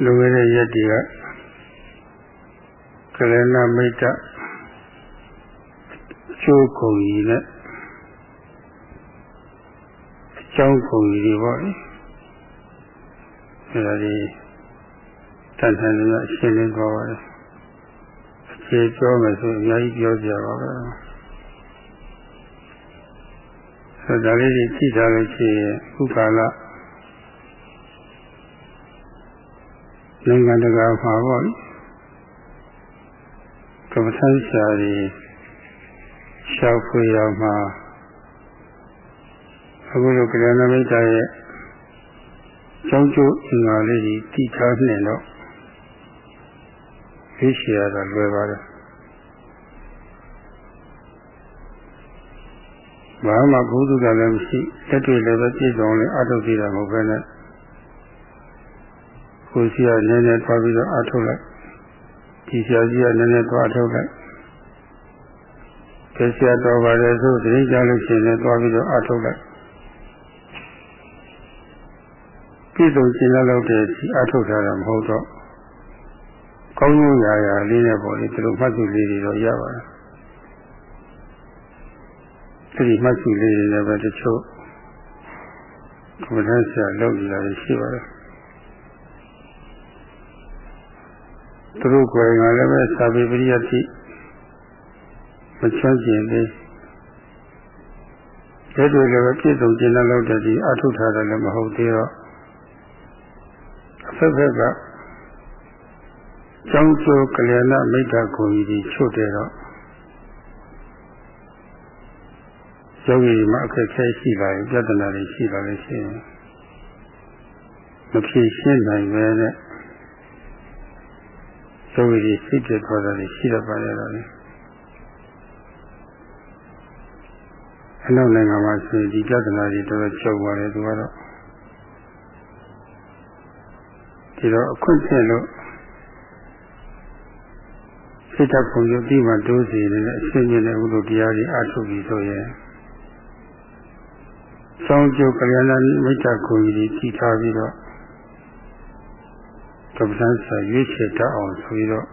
လူငယ်တဲ့ရက်တွေကကလနာမိတ်တချိုးကုန်ကြီးနဲ့အကြောင်းကုန်ကြီးတွေပေါ့လေအဲဒါဒီတန်ထန်တွေအရှင်းလင်းသွားပါတယ်အခြေပြောမယ်ဆိုအများကြီးပြောကြပါပဲအဲဒါလေးကြီးကြည့်ထားလို့ရှိရင်ဥက္ကာလ နိုင်ငံတကာမှာပေါ့ကမ္ဘာဆိုင်ရှာတွေရှောက်ဖွေရမှာအခုလိုကလျာဏမိတ်တာရဲ့ကျောင်းကျိုးအင်္ဂါလေးကြီးတည်ထားနေတော့သိရှိရတာလွယ်ပါတယ်ဘာမှဘုသူကလည်းမရှိတက်တွေ့လည်းပဲပြည့်စုံလည်းအထုတ်ကြည့်တာမဟုတ်ပဲနဲ့ ကိုရှိရနည်းနည်းသွားပြီးတော့အထုတ်လိုက်ဒီဆရာကြီးကနည်းနည်းသွားထုတ်လိုက်ကျေဆရာတော်ပါတယ်ဆိုတတိကြလို့ရှိရင်လည်းသွားပြီးတော့အထုတ်လိုက်ပြည့်စုံရှင်းလောက်တဲ့ဒီအထုတ်ထားတာမဟုတ်တော့ကောင်းကျိုးရာရာလေးနဲ့ပေါ့လေဒီလိုမှတ်စုလေးတွေတော့ရပါတယ်ဒီမှတ်စုလေးတွေလည်းပဲတချို့ကမ္ဘာဆရာလုပ်နေတာရှိပါတယ် သူတို့ကိုယ်ကလည်းပဲသာဝေပရိယတိမချမ်းကျင်သေးဒါတွေလည်းပဲပြည့်စုံကျင်လောက်တဲ့ဒီအထုထားတယ်လည်းမဟုတ်သေးတော့အဖက်ဖက်ကကျောင်းကျိုးကလျာဏမိတ်တာကိုကြီးဒီချွတ်တယ်တော့ယောဂီမှာအခက်အခဲရှိလာရင်ပြဿနာတွေရှိလာလို့ရှိရင်မဖြေရှင်းနိုင်ပဲနဲ့ ယောဂီတွေစိတ်ပြသွားတာရှိတတ်ပါရဲ့တော့အနောက်နိုင်ငံမှာဆိုရင်ဒီပြဿနာတွေတော်တော်ချုပ်သွားတယ်သူကတော့ဒီတော့အခွင့်ဖြစ်လို့စိတ်ဓာတ်ပုံရုပ်ပြီးမှတိုးစီနေတဲ့အရှင်းမြင်တဲ့ဥလိုတရားတွေအထုတ်ပြီးဆိုရင်စောင်းကျုပ်ကလျာဏမိတ်တကိုကြီးကြီးတည်ထားပြီးတော့ ကပ္ပန်းစာရွေးချယ်တတ်အောင်ဆိုပြီးတော့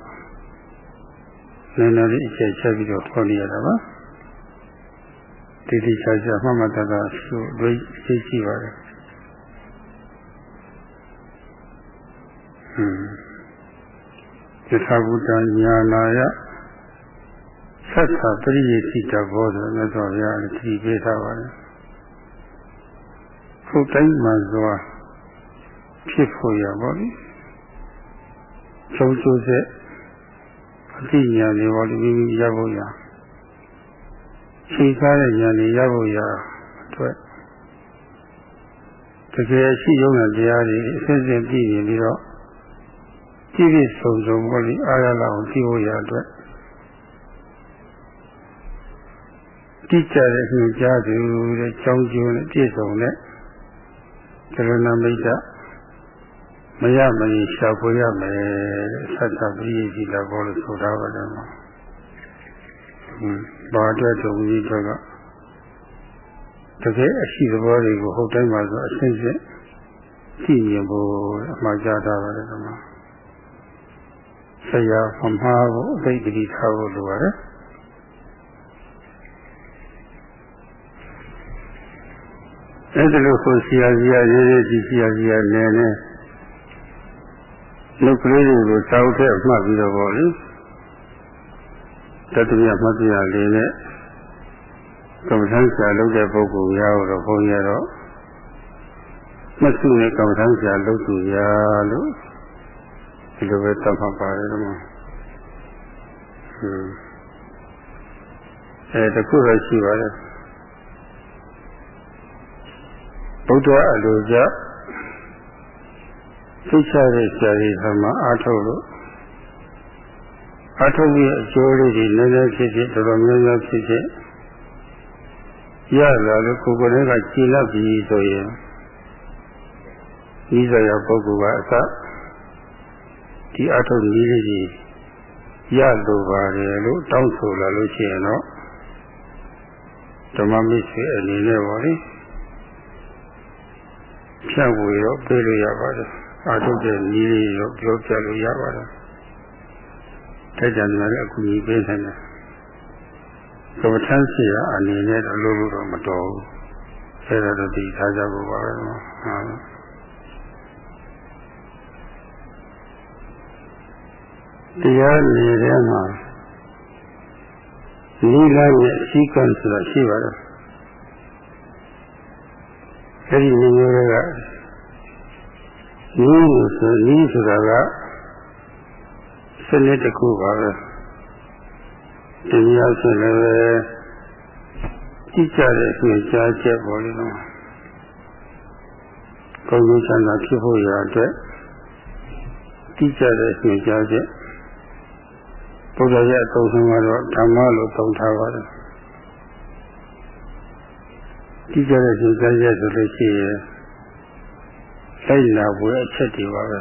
နည်းနည်းလေးအကျယ်ချက်ပြီးတော့ခေါ်နေရတာပါတိတိကျကျမှမတတ်တာဆိုဒွိသိရှိပါတယ်ဟွန်းယထာဘုဒ္ဓညာနာယသစ္စာပရိယေတိတဘောဆိုမြတ်စွာဘုရားလည်းဒီပေးထားပါတယ်ဖုတ်တိုင်းမှစွာဖြစ်ဖို့ရပါလိ မ့်ဆုံးကျိုးဆက်အတိညာတွေပေါ်လူမိမိရဖို့ရချိန်ကားတဲ့ညာတွေရဖို့ရအတွက်တကယ်ရှိရုံနဲ့တရားတွေအစစ်စစ်ကြည့်ရင်ပြီးတော့ကြည့်ပြီးစုံစုံပေါ်လိအားရလာအောင်ကြည့်ဖို့ရအတွက်ကြည့်ကြတဲ့ညွှန်ကြားသူတဲ့ကြောင်းကျိုးနဲ့ပြည့်စုံတဲ့ကရဏမိတ်္တ မရမရင်ရှာဖွေရမယ်တဲ့သတ္တပရိယစီလာဘောလို့ဆိုတာပါတယ်မှာဟွန်းဘာအတွက်တုံကြီးတွေကတကယ်အရှိသဘောတွေကိုဟုတ်တိုင်းပါဆိုအရှင်းရှင်းကြည့်မြင်ဖို့အမှားကြားတာပါတယ်ကွာဆရာမမှားဖို့အသိတတိထားဖို့လိုပါတယ်အဲ့ဒါလို့ဆိုဆရာကြီးရရေးရေးကြည့်ဆရာကြီးရနေနေ လုတ်ကလေးတွေကိုစောက်တဲ့အမှတ်ပြီးတော့ပေါ့လေတတိယမှတ်ပြရလေးနဲ့ကမ္မထမ်းဆရာလုပ်တဲ့ပုဂ္ဂိုလ်များတော့ဘုန်းကြီးတော့မဆုနဲ့ကမ္မထမ်းဆရာလုပ်သူရာလို့ဒီလိုပဲသတ်မှတ်ပါတယ်ကွာဟွန်းအဲတခုတော့ရှိပါတယ်ဗုဒ္ဓအလိုကြ သိချတဲ့ဆရာကြီးကမှအာထုတ်လို့အာထုတ်ပြီးအကျိုးလေးတွေနည်းနည်းဖြစ်ဖြစ်တော်တော်များများဖြစ်ဖြစ်ရလာလို့ကိုယ်ကိုယ်ကကြည်လပ်ပြီးဆိုရင်ဤစရာပုဂ္ဂိုလ်ကအစဒီအာထုတ်နည်းလေးကြီးရလိုပါတယ်လို့တောင်းဆိုလာလို့ရှိရင်တော့ဓမ္မမိတ်ဆွေအနေနဲ့ပါလေဖြတ်ဝေတော့ပြေးလို့ရပါတယ် အားထုတ်တဲ့နည်းလေးတော့ပြောပြလို့ရပါတယ်ထိုက်တန်တယ်လည်းအကူကြီးပေးနိုင်တယ်ကမ္ဘာထမ်းစီရအနေနဲ့တော့လို့လို့တော့မတော်ဘူးအဲဒါတော့ဒီထားကြဖို့ပါပဲဟုတ်တရားနေတဲ့မှာနိလရဲ့အစည်းကံဆိုတာရှိပါတယ်အဲဒီမျိုးတွေက နိလို့ဆိုနိဆိုတာကစနစ်တစ်ခုပါပဲတရားဆိုလည်းပဲကြည့်ကြတဲ့ဆွေကြားချက်ပေါ်လို့ကောင်းကျိုးချမ်းသာဖြစ်ဖို့ရအတွက်ကြည့်ကြတဲ့ဆွေကြားချက်ဘုရားရဲ့အသုံးဆုံးကတော့ဓမ္မလို့သုံးထားပါတယ်ကြည့်ကြတဲ့ဆွေကြားချက်ဆိုလို့ရှိရင် လိုက်လာဖို့အချက်တွေပါပဲ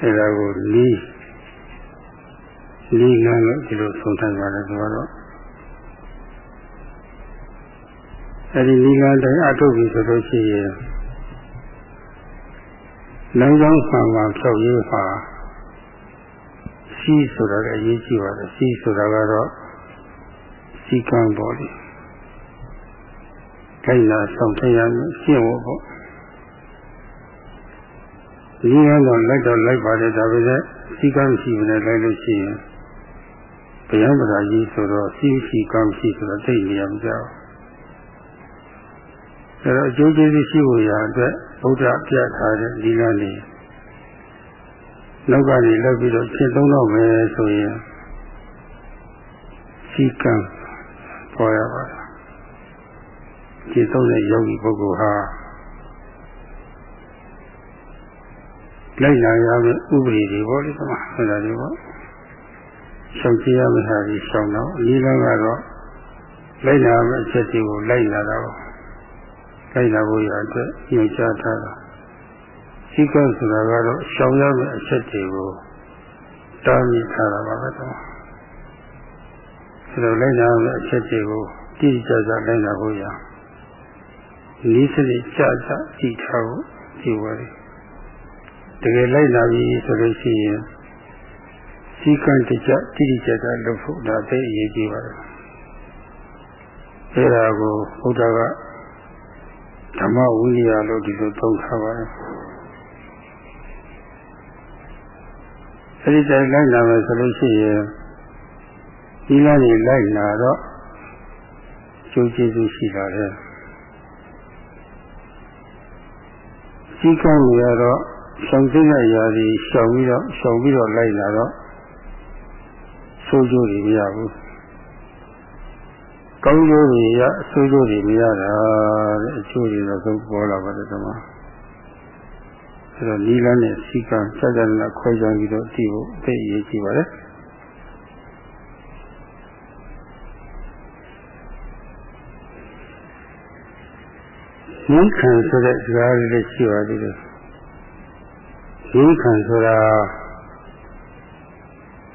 အဲဒါကိုလီးလီးငန်းလို့ဒီလိုဆုံးထားပါတယ်ဆိုတော့အဲဒီလီးငန်းတိုင်းအထုတ်ပြီဆိုလို့ရှိရင်လမ်းကြောင်းဆံမှာဖြောက်ရေးပါစီးဆိုတာလည်းအရေးကြီးပါတယ်စီးဆိုတာကတော့စီကံပေါ်လေခိုင်လာဆောင်ထရမယ်ရှင်းဖို့ပေါ့ ဒီကတော့လိုက်တော့လိုက်ပါတယ်ဒါပေမဲ့စီကံရှိမနဲ့လိုက်လို့ရှိရင်ဘုရားဗရာကြီးဆိုတော့စီစီကံရှိဆိုတော့သိနေရမှာကြောက်အဲတော့အကျိုးကျေးဇူးရှိဖို့ရာအတွက်ဗုဒ္ဓပြထားတဲ့ဒီကနေ့နောက်ကနေလောက်ပြီးတော့ရှင်းသုံးတော့မယ်ဆိုရင်စီကံပေါ်ရပါတယ်ရှင်းသုံးတဲ့ယောဂီပုဂ္ဂိုလ်ဟာ လိုက်နာရမယ့်ဥပဒေတွေပေါ့လေဒီမှာအဲ့ဒါတွေပေါ့ရှောင်ကြည့်ရမယ့်ဟာတွေရှောင်တော့အနည်းဆုံးကတော့လိုက်နာမယ့်အချက်တွေကိုလိုက်နာတော့လိုက်နာဖို့ရအတွက်ညွှန်ကြားထားတာရှိကဆိုတာကတော့ရှောင်ရမယ့်အချက်တွေကိုတားမြစ်ထားတာပါပဲတော့အဲလိုလိုက်နာမယ့်အချက်တွေကိုကြည့်ကြကြလိုက်နာဖို့ရဤစနစ်ကြကြကြည့်ထားဖို့ကြည့်ပါလေ တကယ်လိုက်လာပြီဆိုလို့ရှိရင်စီကံတကြတိတိကျကျလုပ်ဖို့ဒါသိအရေးကြီးပါတယ်အဲဒါကိုဘုရားကဓမ္မဝိနည်းလို့ဒီလိုသုံးထားပါတယ်အဲဒီတိုင်းလိုက်လာမယ်ဆိုလို့ရှိရင်ဒီလားကြီးလိုက်လာတော့ကျိုးကျေးဇူးရှိတာလေစီကံရတော့ ရှောင်သိတဲ့ຢာတွေရှောင်ပြီးတော့ရှောင်ပြီးတော့လိုက်လာတော့ဆိုးကျိုးတွေမရဘူးကောင်းကျိုးတွေရအဆိုးကျိုးတွေမရတာတဲ့အကျိုးတွေတော့သုံးပေါ်လာပါတယ်ဒီမှာအဲတော့နီလာနဲ့စီကံစัจ jana ခွဲခြားပြီးတော့တည်ဖို့အသိအရေးကြီးပါတယ်ဉာဏ်ခံဆိုတဲ့စကားလေးရှိပါသေးတယ် ဒီခံဆိုတာ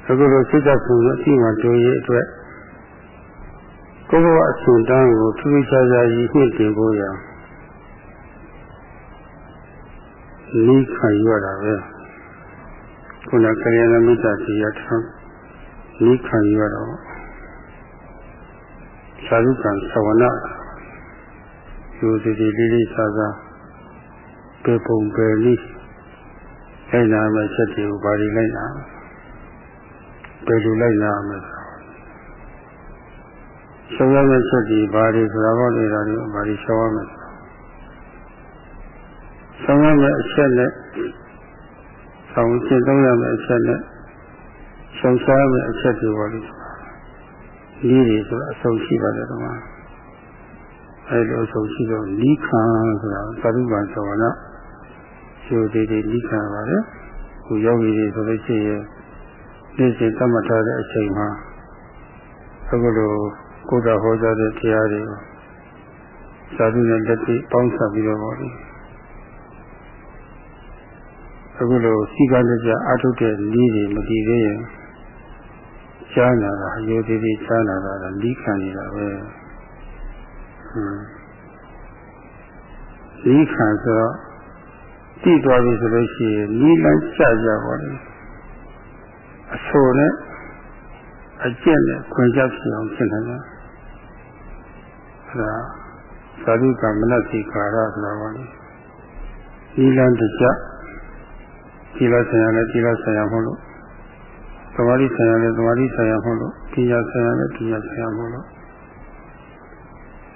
အခုလိုစိတ်ဓာတ်ကိုအရှိမှတွေ့ရအတွက်ကိုယ်ကအရှင်တန်းကိုထူးထူးခြားခြားကြီးနှစ်တင်ဖို့ရနိခံရတာပဲခုနကလျာဏမိတ်္တတရားထောင်းနိခံရတော့သာဓုကံသဝနာယူစီစီလေးလေးစားစားပေပုံပေနည်း လိုက်နာမဲ့ချက်တွေကိုဘာတွေလိုက်နာဘယ်လိုလိုက်နာမလဲရှောင်ရမယ့်ချက်တွေဘာတွေဆိုတာဟောနေတာတွေဘာတွေရှောင်ရမလဲရှောင်ရမယ့်အချက်နဲ့ဆောင်ရှင်းသုံးရမယ့်အချက်နဲ့ရှောင်ရှားမယ့်အချက်တွေပါလို့ဒီတွေဆိုတာအဆုံးရှိပါတယ်ကွာအဲလိုအဆုံးရှိတော့လီခံဆိုတာသရုပ်ကံသဝနာ ရှိုးသေးသေးလိခံပါလေခုယောဂီတွေဆိုလို့ရှိရင်နေ့စဉ်သတ်မှတ်ထားတဲ့အချိန်မှာအခုလိုကိုယ်တော်ဟောကြားတဲ့တရားတွေကိုသာဓုနဲ့လက်တွေ့ပေါင်းစပ်ပြီးတော့ပေါ့လေအခုလိုစီကံကြအထုတ်တဲ့နည်းတွေမတည်သေးရင်ကြားနာတာအယုသေးသေးကြားနာတာလိခံနေတာပဲဟွန်းလိခံဆိုတော့ တည်သွားပြီဆိုလို့ရှိရင်နီးလန်းကြကြပါလေအဆိုနဲ့အကျင့်နဲ့ခွင့်ချက်ဖြစ်အောင်ဖြစ်နေတယ်အဲဒါသာဓုကမနတိကာရဆိုတာပါလေနီးလန်းတကြဒီလိုဆရာနဲ့ဒီလိုဆရာမဟုတ်လို့သမာဓိဆရာနဲ့သမာဓိဆရာမဟုတ်လို့ပညာဆရာနဲ့ပညာဆရာမဟုတ်လို့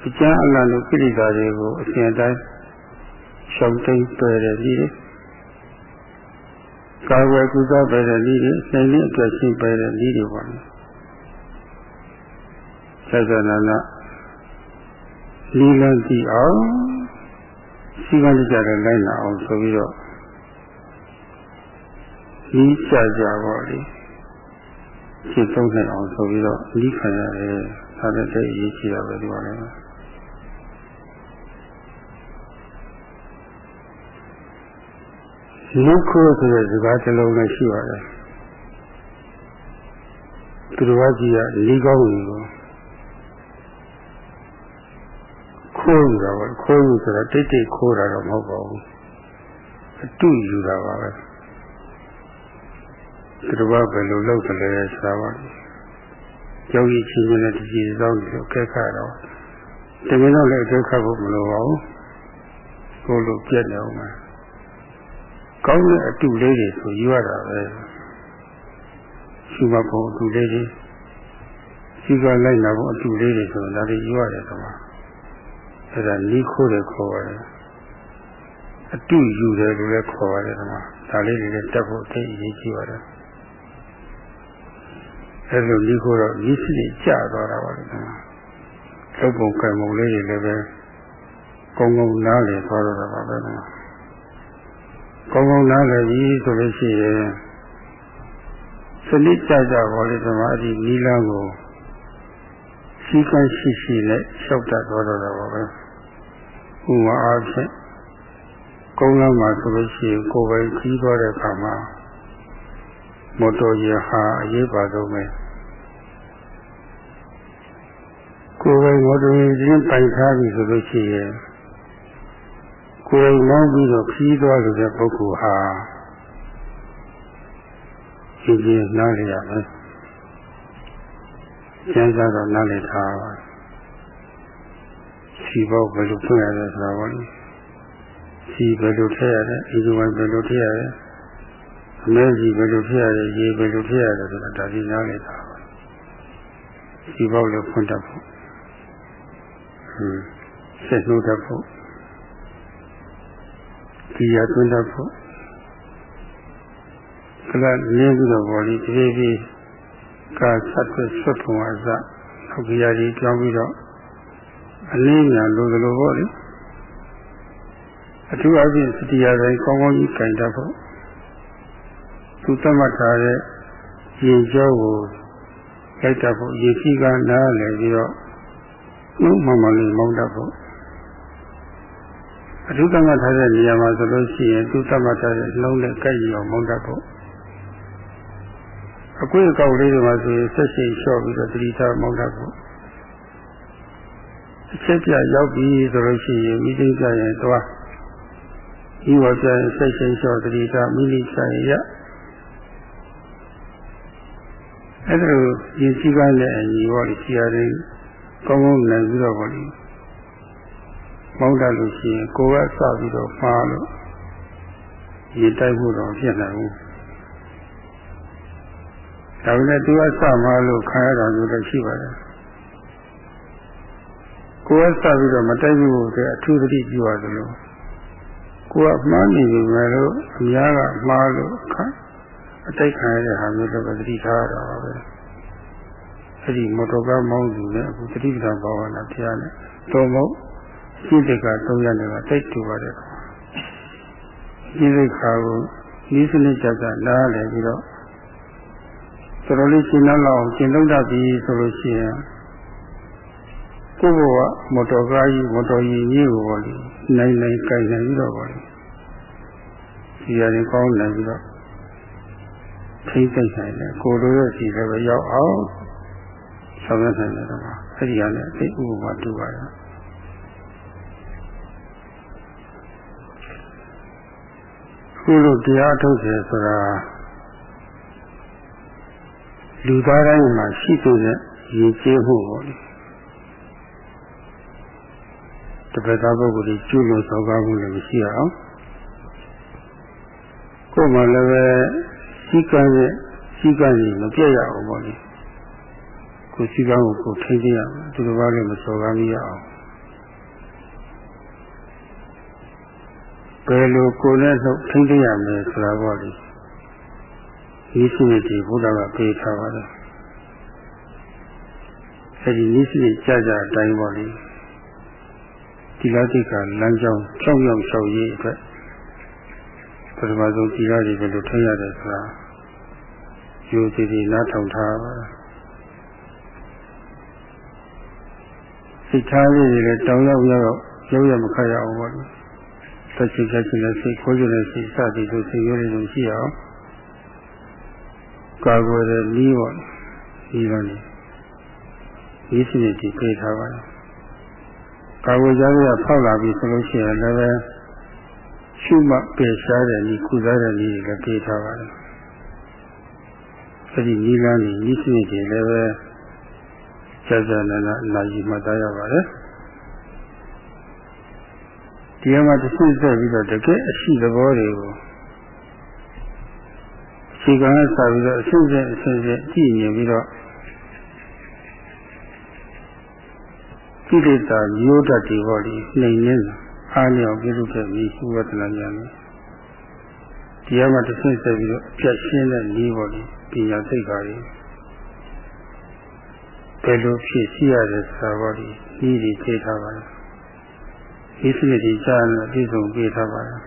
အကျမ်းအလတ်လို့ကိလေသာတွေကိုအစဉ်အတိုင်း ရှောင်တိန်ပယ်တဲ့ဤကာဝယ်ကုသပယ်တဲ့ဤတွေစိတ်နဲ့အတွက်ရှင်းပယ်တဲ့ဤတွေပါလေဆက်ဆနာနာလီလန်းကြည့်အောင်စီကံကြတဲ့လိုက်လာအောင်ဆိုပြီးတော့ဤကြကြပါလေရှင်းသုံးနိုင်အောင်ဆိုပြီးတော့ဤခံရတယ်ဒါလည်းတည်းအရေးကြီးတာပဲဒီပါလေ လူခိုးဆိုတဲ့စကားတစ်လုံးနဲ့ရှိပါတယ်သူတော်ကြီးကလီကောင်းကြီးကိုခိုးယူတာပါခိုးယူဆိုတာတိတ်တိတ်ခိုးတာတော့မဟုတ်ပါဘူးအတူယူတာပါပဲသူတော်ဘယ်လိုလုပ်ကြလဲဆိုတာပါယောဂီချင်းချင်းနဲ့တကြီးသောလို့ကဲခါတော့တကယ်တော့လည်းအကျိုးခတ်ဖို့မလိုပါဘူးကိုလိုပြက်နေအောင်ပါ ကောင်းတဲ့အတူလေးတွေဆိုယူရတာပဲရှိမဖို့အတူလေးတွေရှိကလိုက်လာဖို့အတူလေးတွေဆိုဒါတွေယူရတယ်ကွာအဲ့ဒါနီးခိုးတယ်ခေါ်ရတယ်အတူယူတယ်လို့လည်းခေါ်ရတယ်ကွာဒါလေးတွေတက်ဖို့အသိအရေးကြီးပါတယ်အဲ့လိုနီးခိုးတော့နီးစီကျသွားတာပါလေကွာသုတ်ပုံကံပုံလေးတွေလည်းပဲကုံကုံနားလေသွားတော့တာပါပဲကွာ ကောင်းကောင်းနားလည်ပြီဆိုလို့ရှိရင်စနစ်ကြကြပါလေဒီမှာအဒီနီလန်းကိုရှိကရှိရှိနဲ့လျှောက်တတ်တော်တော့တာပါပဲဥမာအားဖြင့်ကုန်းလမ်းမှာဆိုလို့ရှိရင်ကိုယ်ပဲကြီးသွားတဲ့အခါမှာမော်တော်ယာဟာအရေးပါဆုံးပဲကိုယ်ပဲမော်တော်ယာဉ်ပိုင်ထားပြီဆိုလို့ရှိရင် ကိုယ်မောင်းပြီးတော့ခီးသွားလို့တဲ့ပုဂ္ဂိုလ်ဟာဒီကြီးနားလည်ရမယ်။ကျမ်းစာတော့နားလည်ထားပါစီဘောဘယ်လိုဖွင့်ရလဲဆိုတာပေါ့လေ။စီဘယ်လိုထည့်ရလဲ၊ဒီလိုဘယ်လိုထည့်ရလဲ။အမဲကြီးဘယ်လိုထည့်ရလဲ၊ရေဘယ်လိုထည့်ရလဲဆိုတာဒါဒီနားလည်ထားပါစီဘောလည်းဖွင့်တတ်ဖို့။ဟွန်းဆက်လို့တတ်ဖို့ ဒီရသွင်းတတ်ဖို့ကလနင်းပြီးတော့ဘောလေးတပြေးပြေးကဆက်သွဆွတ်ထုံအစနောက်ကြရာကြီးကြောင်းပြီးတော့အလင်းညာလိုလိုပေါ့လေအထူးအဖြင့်စတိယတိုင်းကောင်းကောင်းကြီးခြင်တတ်ဖို့သူသတ်မှတ်ထားတဲ့ရင်ကျောကိုလိုက်တတ်ဖို့ရေကြီးကနားလည်ပြီးတော့နှုတ်မှန်မှန်လေးမောင်းတတ်ဖို့ အထုသတ်မှတ်ထားတဲ့နေရာမှာဆိုလို့ရှိရင်သူသတ်မှတ်ထားတဲ့နှလုံးနဲ့ကြိုက်ရအောင်မောင်းတတ်ဖို့အကွေးအကောက်လေးတွေမှာဆိုရင်ဆက်ရှိန်လျှော့ပြီးတော့သတိထားမောင်းတတ်ဖို့အချက်ပြရောက်ပြီဆိုလို့ရှိရင်မိသိကြရင်သွားဒီဝပြရင်ဆက်ရှိန်လျှော့သတိထားမိလိဆိုင်ရအဲ့ဒါကိုယဉ်စီးကားနဲ့အညီဟောဒီဆရာတွေကောင်းကောင်းနိုင်ပြီးတော့ဟောဒီ မောင်းတတ်လို့ရှိရင်ကိုယ်ကစပြီးတော့မှားလို့ရေတိုက်ဖို့တော့ဖြစ်နိုင်ဘူးဒါပေမဲ့သူကစမှားလို့ခံရတာမျိုးလည်းရှိပါတယ်ကိုယ်ကစပြီးတော့မတိုက်ဘူးဆိုအထူးသတိပြုရတယ်လို့ကိုယ်ကမှားနေပြီမဲ့လို့အများကမှားလို့ခံအတိတ်ခံရတဲ့ဟာမျိုးတော့သတိထားရတာပါပဲအဲ့ဒီမော်တော်ကားမောင်းသူနဲ့အခုသတိပဋ္ဌာန်ဘာဝနာတရားနဲ့သုံးဖို့ ရှင်းတဲ့ကသုံးရတဲ့ကတိတ်တူပါတယ်ရှင်းတဲ့ခါကိုဤစနစ်ကြကြနားလည်ပြီးတော့တော်တော်လေးရှင်းလောက်အောင်ရှင်းလုံးတတ်ပြီဆိုလို့ရှိရင်ကိုယ့်ဘဝမော်တော်ကားကြီးမော်တော်ကြီးကြီးကိုပေါ့လေနိုင်နိုင်ကြိုင်နိုင်ပြီးတော့ပေါ့လေဒီရရင်ကောင်းနိုင်ပြီးတော့ထိမ့်သိမ့်နိုင်တယ်ကိုလိုရဲ့စီလည်းပဲရောက်အောင်ဆောင်ရွက်နိုင်တယ်တော့အဲ့ဒီဟာနဲ့အသိဥပမာတူပါတ ယ်ခုလိုတရားထုတ်တယ်ဆိုတာလူသားတိုင်းမှာရှိတဲ့ရည်ကျေးမှုပေါ့လေတပည့်သားပုဂ္ဂိုလ်ကြီးကျွလို့သောကားမှုလည်းမရှိအောင်ကိုယ်မှလည်းပဲစီကံရဲ့စီကံကြီးမပြတ်ရအောင်ပေါ့လေကိုစီကံကိုကိုထိန်းသိရမယ်သူတစ်ပါးလည်းမစော်ကားမရအောင် ဘယ်လိုကိုယ်နဲ့တော့ထိန်းသိရမယ်ဆိုတာပေါ့လေဒီစိတ်တွေဘုရားကပေးထားပါတယ်အဲဒီနိစ္စကြကြအတိုင်းပေါ့လေဒီလာတိကလမ်းကြောင်းကြောက်ရောက်လျှောက်ရေးအတွက်ပထမဆုံးဒီလာတွေဘယ်လိုထိရတယ်ဆိုတာယူစီစီနားထောင်ထားပါစိတ်ထားလေးတွေလည်းတောင်းရောက်ရောက်ရောက်ရမခရအောင်ပေါ့လေ သက်ချင်ချက်ချင်းနဲ့စိတ်ခိုးကျတဲ့စိတ်စသည်တို့စိတ်ရိုးလေးတို့ရှိအောင်ကာကွယ်တဲ့နည်းပေါ့ဒီလိုနေဒီစိတ်ကြီးပြေးထားပါတယ်ကာကွယ်ကြရဖောက်လာပြီဆိုလို့ရှိရင်လည်းရှုမှတ်ပယ်ရှားတဲ့နည်းကုစားတဲ့နည်းတွေလည်းပြေးထားပါတယ်အဲဒီနည်းလမ်းကြီးဤစိတ်ကြီးလည်းပဲကြာကြာနာနာအနာကြီးမှတ်သားရပါတယ် ဒီမှာတစ်ခုဆက်ပြီးတော့တကယ်အရှိသဘောတွေကိုခြေကံနဲ့စပြီးတော့အရှင်းရှင်းအရှင်းရှင်းကြည့်မြင်ပြီးတော့ကိလေသာမျိုးတတ်တွေဟောဒီနှိမ်ရင်းအားလျော်ပြုလုပ်တဲ့မိစုဝတ္တနာဉာဏ်နဲ့တရားမှာတစ်ဆင့်ဆက်ပြီးတော့ပြတ်ရှင်းတဲ့ဤဟောဒီပညာသိက္ခာတွေဘယ်လိုဖြစ်ရှိရတဲ့သာဟောဒီဤဒီသိထားပါလဲ ဒီစနစ်ကြီးကြားနဲ့အပြည့်စုံပြထားပါလား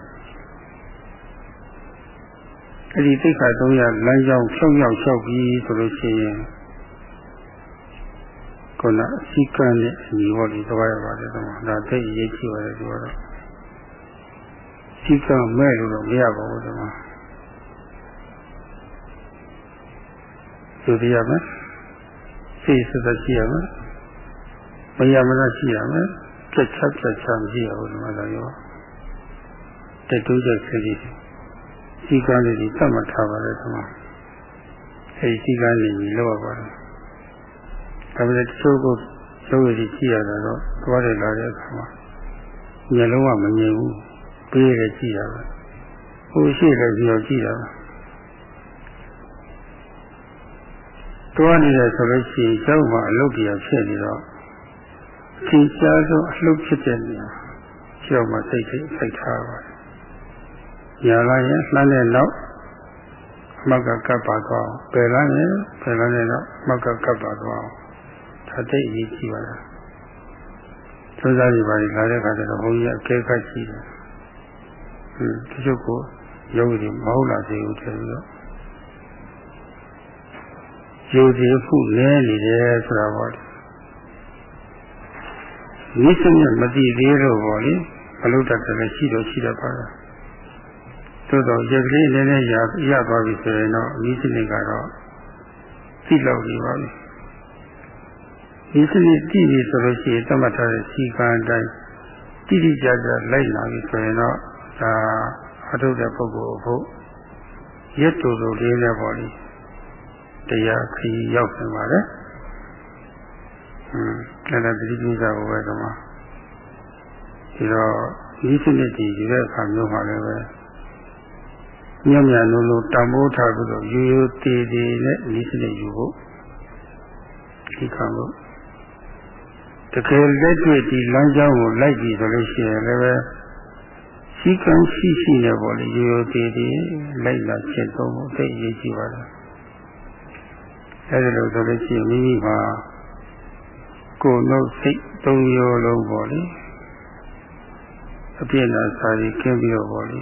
အဲ့ဒီသိက္ခာ300လမ်းကြောင်းဖြုံရောက်လျှောက်ပြီးဆိုလို့ရှိရင်ခုနအစည်းကမ်းနဲ့ညီဟောဒီသွားရပါတယ်ကွာဒါသိအရေးကြီးပါတယ်ဒီကတော့စည်းကမ်းမဲ့လို့တော့မရပါဘူးဒီမှာသူပြရမယ်စိတ်စသက်ရှိရမယ်မရမလားရှိရမယ် ပြတ်ချက်ပြတ်ချမရှိရဘူးဒီမှာတော့ရောတက်တိုးချက်စိတ်ကြီးစီကံလေးတွေသတ်မှတ်ထားပါတယ်ဒီမှာအဲဒီစီကံလေးကြီးလောက်ပါပါတယ်ဒါပေမဲ့တချို့ကိုရုပ်ရည်ကြည့်ရတာတော့သွားတယ်လာတဲ့အခါမှာမျက်လုံးကမမြင်ဘူးပေးရကြည့်ရပါဟိုရှိတယ်ပြီးတော့ကြည့်ရပါတွားနေတယ်ဆိုလို့ရှိရင်ကျောင်းမှာအလုပ်တရားဖြစ်နေတော့အ ထင်ရှားဆုံးအလှုပ်ဖြစ်တဲ့နေရာကျောင်းမှာစိတ်ထိစိတ်ထားပါတယ်။ညာလာရင်လှမ်းတဲ့နောက်အမကကပ်ပါတော့ပယ်လာရင်ပယ်လာတဲ့နောက်အမကကပ်ပါတော့ဒါတိတ်အရေးကြီးပါလား။သုစားကြီးပါလေလာတဲ့အခါကျတော့ဘုန်းကြီးအကဲခတ်ရှိတယ်။ဟင်းတချို့ကိုရုပ်ရည်မဟုတ်လားသေးဘူးတဲ့ပြီးတော့ယုံကြည်မှုလဲနေတယ်ဆိုတာပေါ့ လေနိစ္စနဲ့မသိသေးလို့ပေါ့လေမလို့တတ်တယ်ရှိတော့ရှိတတ်ပါလားသို့တော့ရက်ကလေးနည်းနည်းရရသွားပြီဆိုရင်တော့နိစ္စနဲ့ကတော့သိလောက်နေပါပြီနိစ္စနဲ့တည်ပြီဆိုလို့ရှိရင်သတ်မှတ်ထားတဲ့စီကံအတိုင်းတိတိကျကျလိုက်လာပြီဆိုရင်တော့ဒါအထုတ်တဲ့ပုဂ္ဂိုလ်ဖို့ရက်တူတူလေးနဲ့ပေါ့လေတရားခရီးရောက်နေပါလေ။ဟွန်း အဲ့ဒါတတိပိစာကိုပဲတော့ဒီတော့ဒီစနစ်ကြီးဒီတဲ့အခါမျိုးမှာလည်းပဲညံ့ညံ့လုံးလုံးတံမိုးထားပြီးတော့ရိုးရိုးတည်တည်နဲ့ဒီစနစ်ယူဖို့ဒီကံလို့တကယ်လက်တွေ့ဒီလမ်းကြောင်းကိုလိုက်ပြီးဆိုလို့ရှိရင်လည်းပဲရှိကံရှိရှိနေပေါ့လေရိုးရိုးတည်တည်လိုက်လာချက်သုံးဖို့သိရေးကြည့်ပါလားအဲဒီလိုဆိုလို့ရှိရင်မိမိမှာ ကိုယ်နှုတ်စိတ်သုံးရောလုံးပေါ့လေအပြည့်အစုံစာရီကျင်းပြီးတော့ပေါ့လေ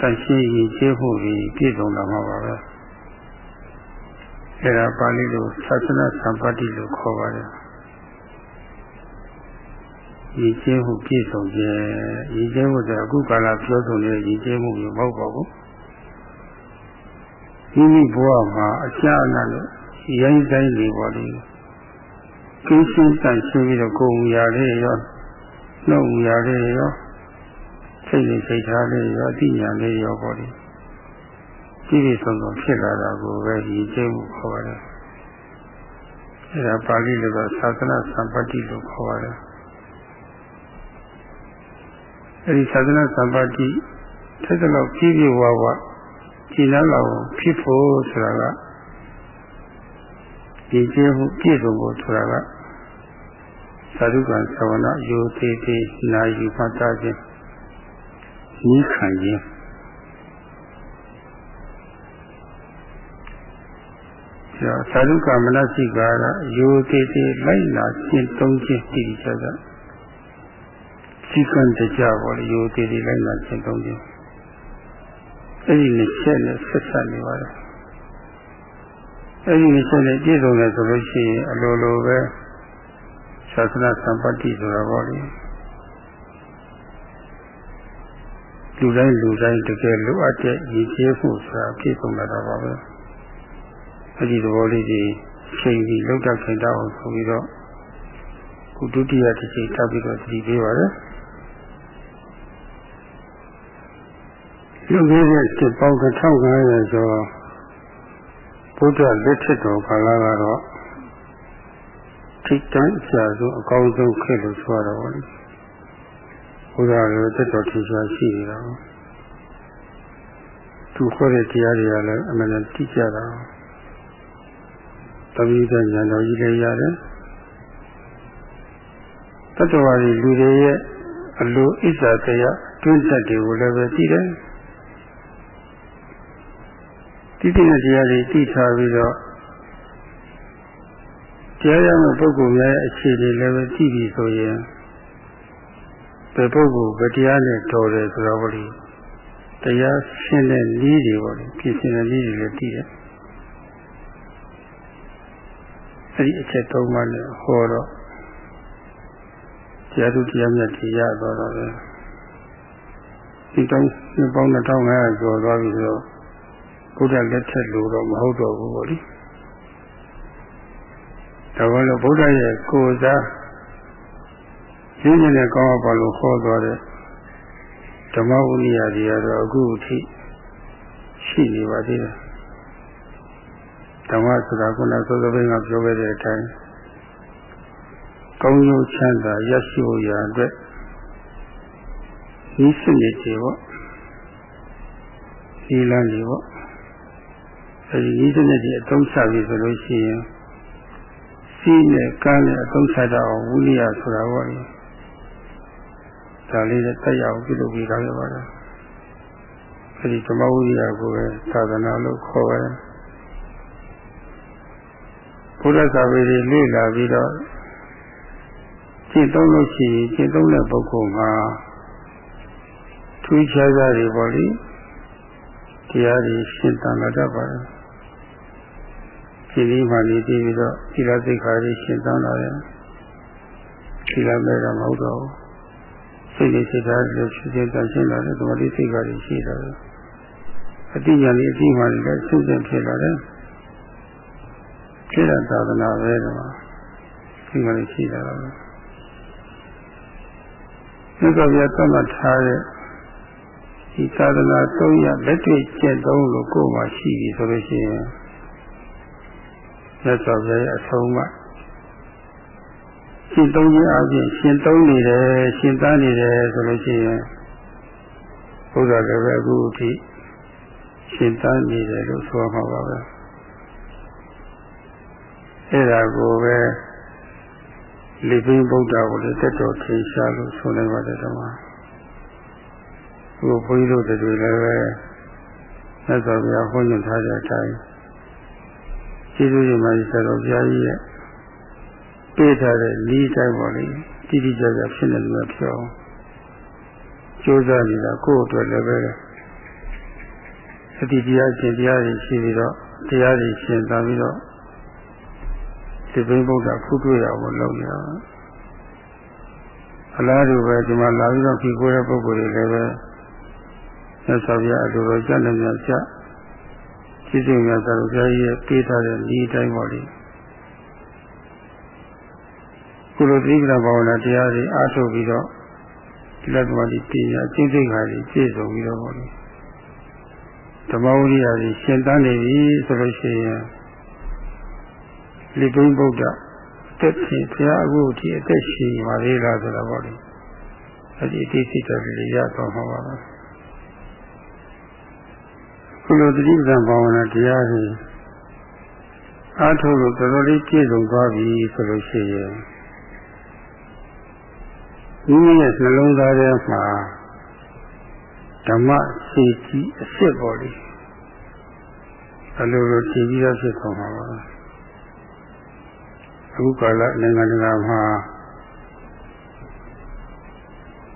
တန်ရှင်းရင်ကျေးဖို့ပြီးပြည့်စုံလာမှာပါပဲအဲဒါပါဠိလိုသာသနာသံပါတိလို့ခေါ်ပါတယ်ရည်ကျင်းမှုပြည့်စုံခြင်းရည်ကျင်းမှုဆိုအခုကာလပြောဆိုနေတဲ့ရည်ကျင်းမှုမျိုးမဟုတ်ပါဘူးမိမိဘဝမှာအချမ်းအနလို့ရိုင်းဆိုင်နေပါလိမ့် ကင်းရှင်းတန်ရှင်းပြီးတော့ကိုယ်မူရာလေးရောနှုတ်မူရာလေးရောစိတ်နဲ့စိတ်ထားလေးရောအသိဉာဏ်လေးရောပေါ့လေဒီဒီဆုံးဆုံးဖြစ်လာတာကိုပဲရည်ကျင်းမှုခေါ်ပါတယ်အဲဒါပါဠိလိုကသာသနာစံပတ္တိလို့ခေါ်ပါတယ်အဲဒီသာသနာစံပတ္တိထက်တော့ပြည့်ပြည့်ဝဝကြည်လန်းလောက်ဖြစ်ဖို့ဆိုတာကဒီကျေမှုပြည့်စုံဖို့ဆိုတာက သာဓုကံသဝနာယောသေးသေးနာယူမှတ်သားခြင်းဤခံခြင်းသာဓုကမနစိကာကယောသေးသေးလိုက်လာရှင်းသုံးခြင်းတည်ကြတာစီကံတကြပါလေယောသေးသေးလိုက်လာရှင်းသုံးခြင်းအဲ့ဒီနှစ်ချက်နဲ့ဆက်ဆက်နေပါတယ်အဲ့ဒီနှစ်ချက်နဲ့ပြည့်စုံတယ်ဆိုလို့ရှိရင်အလိုလိုပဲ သာသနာစံပတ်တိဆိုတာပေါ့လေလူတိုင်းလူတိုင်းတကယ်လိုအပ်တဲ့ရည်ကျေးမှုဆိုတာပြည့်စုံလာတာပါပဲအဲ့ဒီသဘောလေးကြီးချိန်ပြီးလောက်တခိုင်တော့ဆိုပြီးတော့ခုဒုတိယတစ်ချိန်ထပ်ပြီးတော့သတိပေးပါရစေရုပ်ရည်ရဲ့စစ်ပေါင်း1500ကျော်ဘုရားလက်ထက်တော်ကာလကတော့ ထိတ်တန့်အရှာဆုံးအကောင်းဆုံးခဲ့လို့ဆိုရတော့လေဘုရားလည်းတက်တော်ထင်ရှားရှိနေတာသူခေါ်တဲ့တရားတွေကလည်းအမှန်တတိကျတာတပိဋကဉာဏ်တော်ကြီးလည်းရတယ်တတ္တဝါတွေလူတွေရဲ့အလိုဣစ္ဆာတရားတွင်းသက်တွေကိုလည်းပဲသိတယ်တိတိနဲ့တရားတွေသိထားပြီးတော့ တရားရမယ့်ပုဂ္ဂိုလ်များရဲ့အခြေအနေလည်းပဲကြည့်ပြီးဆိုရင်ဘယ်ပုဂ္ဂိုလ်ဘယ်တရားနဲ့တော်တယ်ဆိုတော့ဗောလေတရားရှင်းတဲ့နည်းတွေဗောလေဖြစ်ရှင်းတဲ့နည်းတွေလည်းသိတယ်အဲဒီအချက်သုံးပါးနဲ့ဟောတော့တရားသူတရားမြတ်တရားတော့တော့ပဲဒီတောင်းဒီပေါင်း2500ကျော်သွားပြီဆိုတော့ဘုရားလက်ထက်လို့တော့မဟုတ်တော့ဘူးဗောလေ ဒါကလည်းဘုရားရဲ့ကိုယ်စားရင်းနေတဲ့ကောင်းပါလို့ခေါ်သွားတဲ့ဓမ္မဝိနည်းတွေကတော့အခုအထိရှိနေပါသေးတယ်ဓမ္မဆိုတာကလည်းသောသဘိန်ကပြောခဲ့တဲ့အတိုင်းကောင်းကျိုးချမ်းသာရရှိဖို့ရအတွက်ဤစနစ်တွေပေါ့ဒီလမ်းတွေပေါ့အဲဒီဤစနစ်တွေအသုံးချပြီဆိုလို့ရှိရင် စီးနဲ့ကမ်းနဲ့အသုံးချတာအောင်ဝိနည်းဆိုတာပေါ့လေဒါလေးနဲ့တက်ရအောင်ပြုလုပ်ပြီးသားရပါတယ်အဲဒီဓမ္မဝိနည်းကိုပဲသာသနာလို့ခေါ်ပါတယ်ဘုရားစာပေတွေလေ့လာပြီးတော့ကျင့်သုံးလို့ရှိရင်ကျင့်သုံးတဲ့ပုဂ္ဂိုလ်မှာထူးခြားခြားတွေပေါ့လေတရားတွေရှင်းတန်လာတတ်ပါတယ် ဒီလေးမှနေပြီးတော့သီလစိတ်ခါတွေရှင်းတန်လာတယ်သီလမဲ့တော့မဟုတ်တော့စိတ်လေးစိတ်ထားတွေရှင်းရှင်းတန်ရှင်းလာတယ်သမာဓိစိတ်ခါတွေရှိလာတယ်အတိညာလေးအတိမှလည်းရှင်းရှင်းဖြစ်လာတယ်ဖြစ်တဲ့သာသနာပဲတော့ဒီမှာရှိတာတော့ဒီကပြတ်သတ်မှတ်ထားတဲ့ဒီသာသနာ၃ရလက်တွေ့ကျင့်သုံးလို့ကိုယ်မှရှိပြီဆိုလို့ရှိရင် သက်တော်ရဲ့အဆုံးမှရှင်းသုံးခြင်းအပြင်ရှင်းသုံးနေတယ်ရှင်းသားနေတယ်ဆိုလို့ရှိရင်ဘုရားလည်းပဲအခုအထိရှင်းသားနေတယ်လို့ဆိုမှာပါပဲအဲ့ဒါကိုပဲလိပိဗုဒ္ဓကိုလည်းတက်တော်ထေရှားလို့ဆိုနိုင်ပါတယ်တော့ခုဘုန်းကြီးတို့တွေလည်းပဲသက်တော်ဘုရားဟောညွှန်ထားတဲ့အတိုင်း ကျေးဇူးရှင်မကြီးဆရာတော်ဘုရားကြီးရဲ့ပေးထားတဲ့ဤတိုင်းပေါ်လေတိတိကျကျဖြစ်နေလို့ပြောင်းကြိုးစားနေတာကိုယ့်အတွက်လည်းပဲအတိတရားရှင်တရားတွေရှိပြီးတော့တရားတွေရှင်သာပြီးတော့ဒီဘိဗုဒ္ဓခုတွေ့ရအောင်လုပ်နေတာအလားတူပဲဒီမှာလာပြီးတော့ဖြီးကိုတဲ့ပုဂ္ဂိုလ်တွေလည်းပဲသက်သာပြအလိုလိုကြက်နေကြကြ ကျေးဇူးများသာလို့ဘုရားကြီးရဲ့ပေးထားတဲ့ဤတိုင်းပါလေကုလိုတိကဘာဝနာတရားတွေအားထုတ်ပြီးတော့ဒီလသမတိပညာအကျင့်သိက္ခာတွေပြည့်စုံပြီးတော့ပေါ့လေဓမ္မဝိရိယကြီးရှင်တန်းနေပြီဆိုလို့ရှိရင်လိပိဗုဒ္ဓတက်ရှင်ဘုရားအခုဒီအသက်ရှင်ပါလေလားဆိုတော့ပေါ့လေအဲ့ဒီအတိစိတ်တော်လေးရတော့မှာပါပဲ ခုလိုတတိပ္ပံဘာဝနာတရားတွေအားထုတ်လို့တော်တော်လေးပြည့်စုံသွားပြီဆိုလို့ရှိရင်မိမိရဲ့နှလုံးသားထဲမှာဓမ္မစေကြီးအစ်စ်ပေါ်လေအလိုလိုတည်ပြီးတော့ဖြစ်ကုန်ပါပါအခုကာလနိုင်ငံတကာမှာ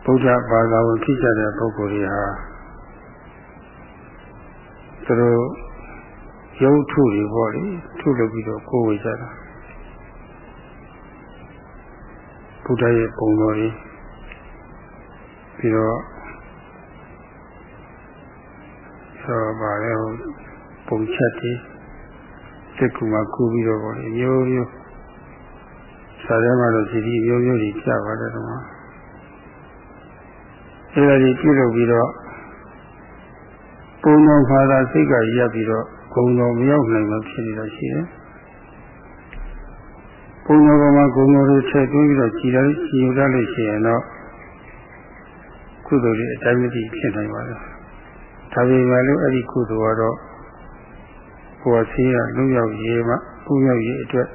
ဗုဒ္ဓဘာသာဝင်ဖြစ်ကြတဲ့ပုဂ္ဂိုလ်တွေဟာ သူတို့ရုပ်ထုတွေပေါ့လေထုလုပ်ပြီးတော့ကိုယ်ဝေကြတာဘုရားရဲ့ပုံတော်ကြီးပြီးတော့ဆိုပါလေပုံချက်တွေတက္ကူမှာကူပြီးတော့ပေါ့လေမျိုးမျိုးစာထဲမှာတော့ဒီဒီမျိုးမျိုးကြီးကြပါတယ်တော့အဲဒါကြီးပြုလုပ်ပြီးတော့ ပုံတော်ဘာသာစိတ်ကရပ်ပြီးတော့ဂုံတော်မရောက်နိုင်မှဖြစ်နေတော့ရှိတယ်ပုံတော်ကမှဂုံတော်တွေထည့်သွင်းပြီးတော့ကြည်လိုက်ကြည်ယူတတ်လို့ရှိရင်တော့ကုသိုလ်တွေအတိုင်းမသိဖြစ်နိုင်ပါလားဒါပေမဲ့လို့အဲ့ဒီကုသိုလ်ကတော့ကိုယ်ဆေးရလုံရောက်ရေးမှဥရောက်ရေးအတွက်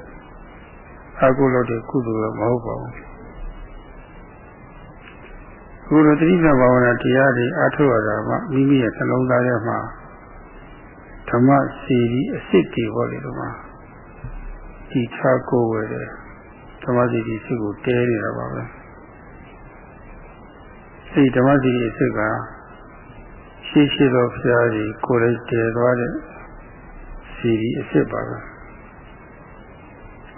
အကုလို့တဲ့ကုသိုလ်တော့မဟုတ်ပါဘူး ခုလိုတတိယဘာဝနာတရားတွေအထောက်ရတာမှမိမိရဲ့နှလုံးသားထဲမှာဓမ္မစီပြီးအစ်စ်တွေဟောလေတော့မှာဒီထားကိုဝယ်တယ်ဓမ္မစီဒီစိတ်ကိုတဲနေတာပါပဲစိတ်ဓမ္မစီဒီအစ်စ်ကရှိရှိသောဖျားကြီးကိုယ်လိုက်တည်သွားတဲ့စီဒီအစ်စ်ပါပဲ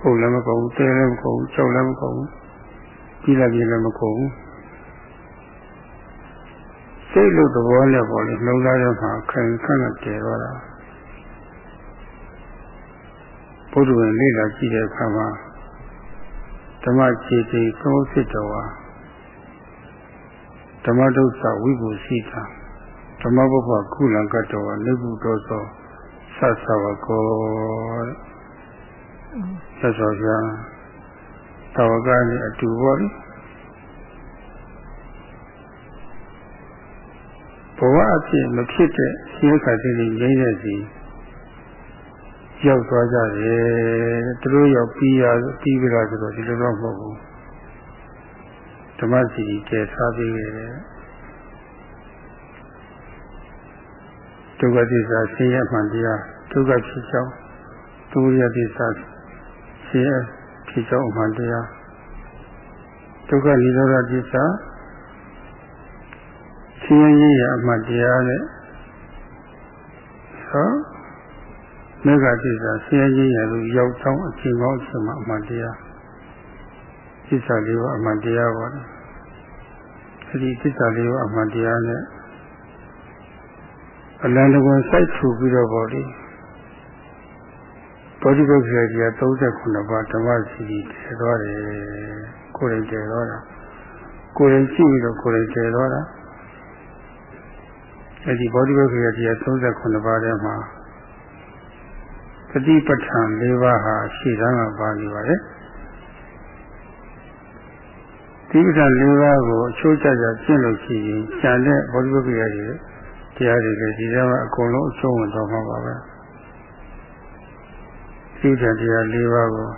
ဟုတ်လည်းမကုန်ဘူးတဲလည်းမကုန်ဘူးကြောက်လည်းမကုန်ဘူးပြီးလာပြီးလည်းမကုန်ဘူး စိတ်လို့သဘောနဲ့ပေါ့လေနှလုံးသားထဲမှာခံခန့်နဲ့တည်သွားတာဘုဒ္ဓဝင်လေ့လာကြည့်တဲ့အခါမှာဓမ္မခြေတိကောစစ်တော်ဟာဓမ္မဒုစဝိပုစီတာဓမ္မဘုဘကုလံကတော်ဟာနေဘူးတော်သောသတ်သဝကောဆက်စောပြသဝကနဲ့အတူပေါ့လေ ဘဝအဖြစ်မဖြစ်တဲ့ရှင်းခါတိလေးငြိမ့်တဲ့စီရောက်သွားကြတယ်သူတို့ရောက်ပြီးရပြီးကြတာဆိုတော့ဒီလိုတော့မဟုတ်ဘူးဓမ္မစီတည်ထားပြီးခဲ့တယ်ဒုက္ခသစ္စာဆင်းရဲမှန်တရားဒုက္ခဖြစ်ကြောင်းသူရသစ္စာဆင်းရဲဖြစ်ကြောင်းမှန်တရားဒုက္ခនិရောဓသစ္စာဆ င်းရဲရအမှန်တရားနဲ့ဟောမေဃသစ္စာဆင်းရဲရလို့ရောက်ချောင်းအချိန်ကောင်းအချိန်မှအမှန်တရားသစ္စာလေးပါအမှန်တရားပါအဲဒီသစ္စာလေးပါအမှန်တရားနဲ့အလံတကွန်စိုက်ထူပြီးတော့ပေါ့လေဘောဓိပုဂ္ဂိုလ်ကြီး39ပါးဓမ္မစီတည်သွားတယ်ကိုယ်ရင်တည်သွားတာကိုယ်ရင်ကြည့်ပြီးတော့ကိုယ်ရင်တည်သွားတာ အဲဒီဘောဓိပုဂ္ဂိုလ်ကြီး39ပါးထဲမှာသတိပဋ္ဌာန်၄ပါးဟာရှေ့တန်းကပါနေပါတယ်ဒီပဋ္ဌာန်၄ပါးကိုအချိုးကျကျကျင့်လို့ရှိရင်ဉာဏ်နဲ့ဘောဓိပုဂ္ဂိုလ်ကြီးတရားတွေလည်းဒီထဲမှာအကုန်လုံးအဆုံးဝင်တော့မှာပါပဲဒီတရားတရား၄ပါးကို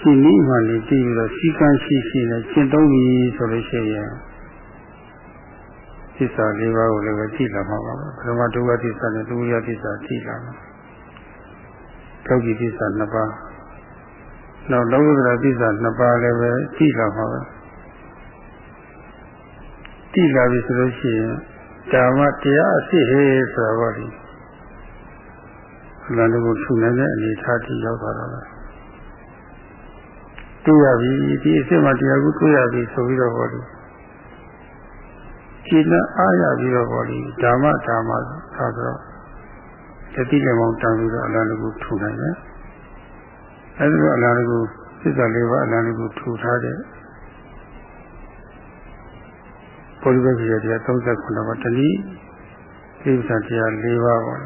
ဒီနည်းမှနေကြည့်ပြီးတော့စီကံရှိရှိနဲ့ကျင့်သုံးပြီးဆိုလို့ရှိရင် သစ္စာ၄ပါးကိုလည်းပဲကြည့်လာမှာပါပဲပထမဒုက္ခသစ္စာနဲ့ဒုတိယသစ္စာကြည့်လာမှာဒုက္ခသစ္စာနှစ်ပါးနောက်လောကုတ္တရာသစ္စာနှစ်ပါးလည်းပဲကြည့်လာမှာပဲကြည့်လာပြီဆိုလို့ရှိရင်ဒါမှတရားအဖြစ်ဟေးဆိုတော့ဒီအလံတို့ကိုထူနိုင်တဲ့အနေထားတိရောက်သွားတော့တွေ့ရပြီဒီအစ်စ်မှာတရားကိုတွေ့ရပြီဆိုပြီးတော့ဟောဒီ ခြေနဲ့အားရပြီးတော့ဟောဒီဓမ္မဓမ္မဆိုတော့တတိလမောင်တန်ပြီးတော့အလံတို့ကိုထူနိုင်တယ်အဲဒီတော့အလံတို့ကိုသစ္စာလေးပါးအလံတို့ကိုထူထားတဲ့ပေါ်ရိပက္ခရတရား39ပါးတနည်းကိစ္စတရား၄ပါးပါ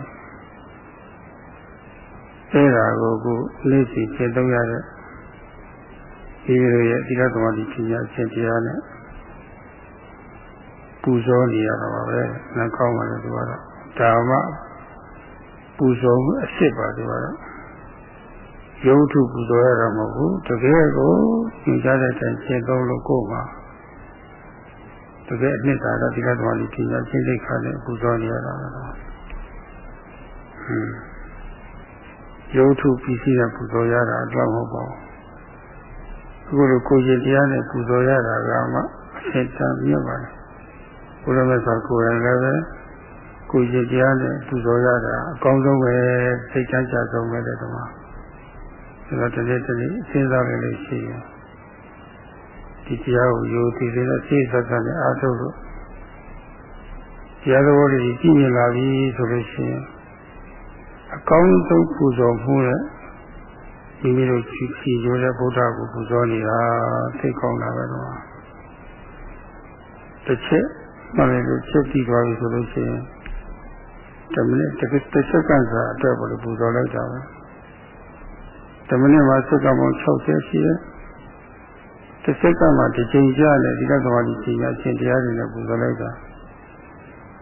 အဲ့ဒါကိုခုလက်ရှိကျင့်သုံးရတဲ့ဒီလိုရဲ့သီလသမာဓိပညာအရှင်တရားနဲ့ ပူဇော်နေရတာပါပဲနှကောင်းပါလေဒီကတော့ဒါမှပူဇော်မှုအစ်စ်ပါဒီကတော့ရုပ်ထုပူဇော်ရတာမဟုတ်ဘူးတကယ်ကိုသင်ကြားတဲ့အတိုင်းရှင်းသုံးလို့ကိုယ်မှာတကယ်အနှစ်သာရသီလသမာဓိပညာရှင်းသိခါနဲ့ပူဇော်နေရတာပါဟွန်းရုပ်ထုပစ္စည်းနဲ့ပူဇော်ရတာတော့မဟုတ်ပါဘူးအခုလိုကိုယ်ရှင်တရားနဲ့ပူဇော်ရတာကမှအရှင်းတမ်းမြတ်ပါလေ ဘုရားမြတ်စွာကိုယ်တိုင်လည်းပဲကိုယ်ရှင်တရားနဲ့ပူဇော်ရတာအကောင်းဆုံးပဲစိတ်ချမ်းသာဆုံးပဲတဲ့ဓမ္မဒါတော့တနေ့တနေ့စဉ်းစားနေလို့ရှိရင်ဒီတရားကိုယုံကြည်နေတဲ့စိတ်ဆက်ဆက်နဲ့အားထုတ်လို့တရားတော်တွေကြည့်မြင်လာပြီဆိုလို့ရှိရင်အကောင်းဆုံးပူဇော်မှုနဲ့ဒီလိုကြည်ကြည်ရိုးတဲ့ဗုဒ္ဓကိုပူဇော်နေတာသိကောင်းတာပဲတော့တစ်ချက် မှလည်းလို့ချက်တည်သွားပြီဆိုလို့ရှိရင်တမနစ်တစ်တစ်စက္ကန့်စာအတွက်ဘယ်လိုပူဇော်လိုက်တာပဲတမနစ်မှာစက္ကန့်ပေါင်း60ရှိတယ်တစ်စက္ကန့်မှာတစ်ချိန်ကြာတယ်ဒီကသမားကြီးချိန်ရအချိန်တရားတွေနဲ့ပူဇော်လိုက်တာ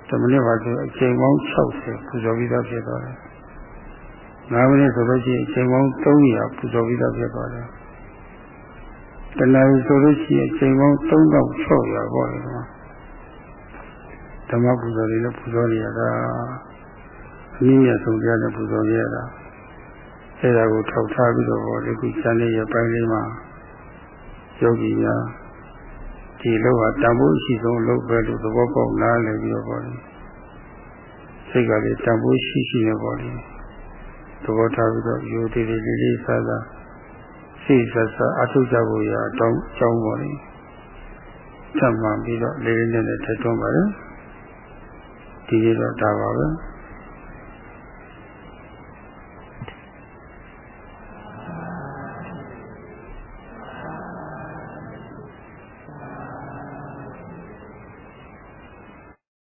တမနစ်မှာဆိုအချိန်ပေါင်း60ပူဇော်ပြီးသားဖြစ်သွားတယ်9မိနစ်ဆိုလို့ရှိရင်အချိန်ပေါင်း300ပူဇော်ပြီးသားဖြစ်သွားတယ်တဏှာဆိုလို့ရှိရင်အချိန်ပေါင်း3600ပေါ့လေ ဓမ္မပူဇော်တွေနဲ့ပူဇော်နေရတာအနည်းငယ်ဆုံးတရားနဲ့ပူဇော်ရတာအဲဒါကိုထောက်ထားပြီးတော့ဘောဒီခုကျန်တဲ့ရပိုင်းလေးမှာယောဂီများဒီလောကတန်ဖိုးရှိဆုံးလုပ်ပဲလို့သဘောပေါက်နားလည်ပြီးတော့ဘောလေစိတ်ကလေးတန်ဖိုးရှိရှိနေဘောလေသဘောထားပြီးတော့ယူတည်တည်လေးလေးစားစားစိတ်ဆက်ဆက်အထုကြဖို့ရအတောင်းကြောင်းဘောလေသတ်မှန်ပြီးတော့လေးလေးနဲ့ထည့်သွင်းပါလေ ဒီလိုတော့ဒါပါပဲ